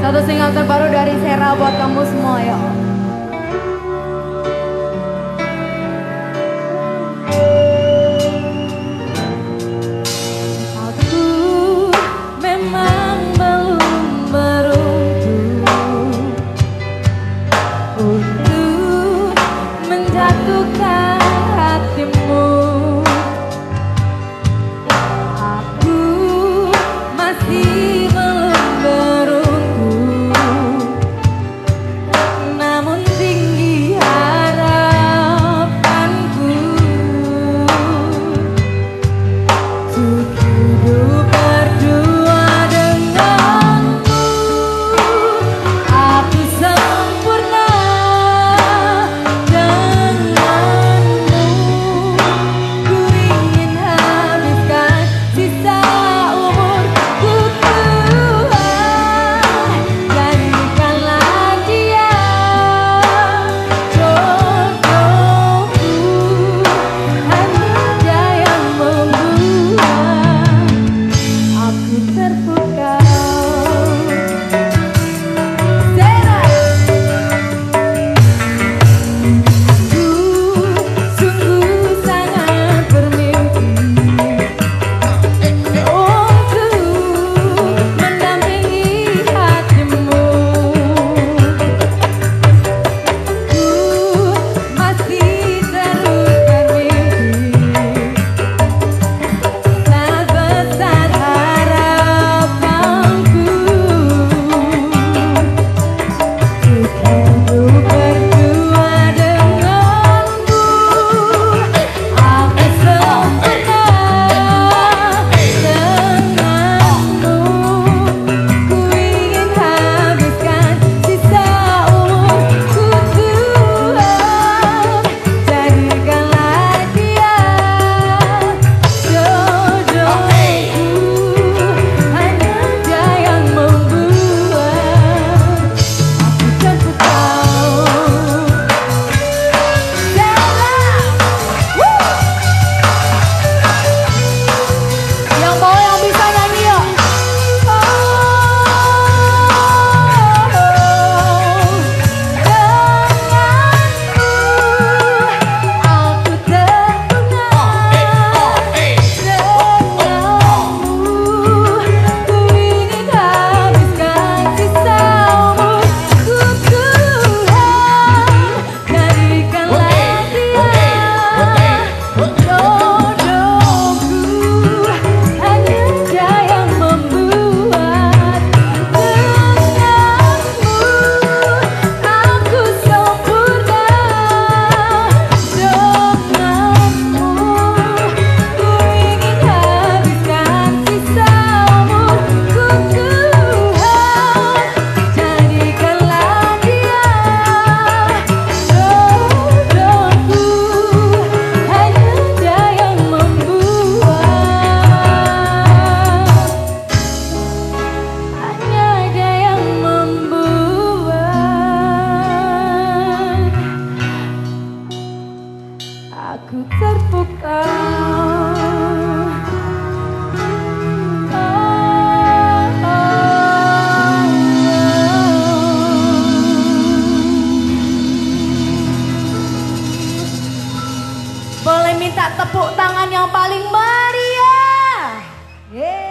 Satu single terbaru dari Sera buat kamu semua ya. aku terpukau oh. Boleh minta tepuk tangan yang paling meriah. Yeah.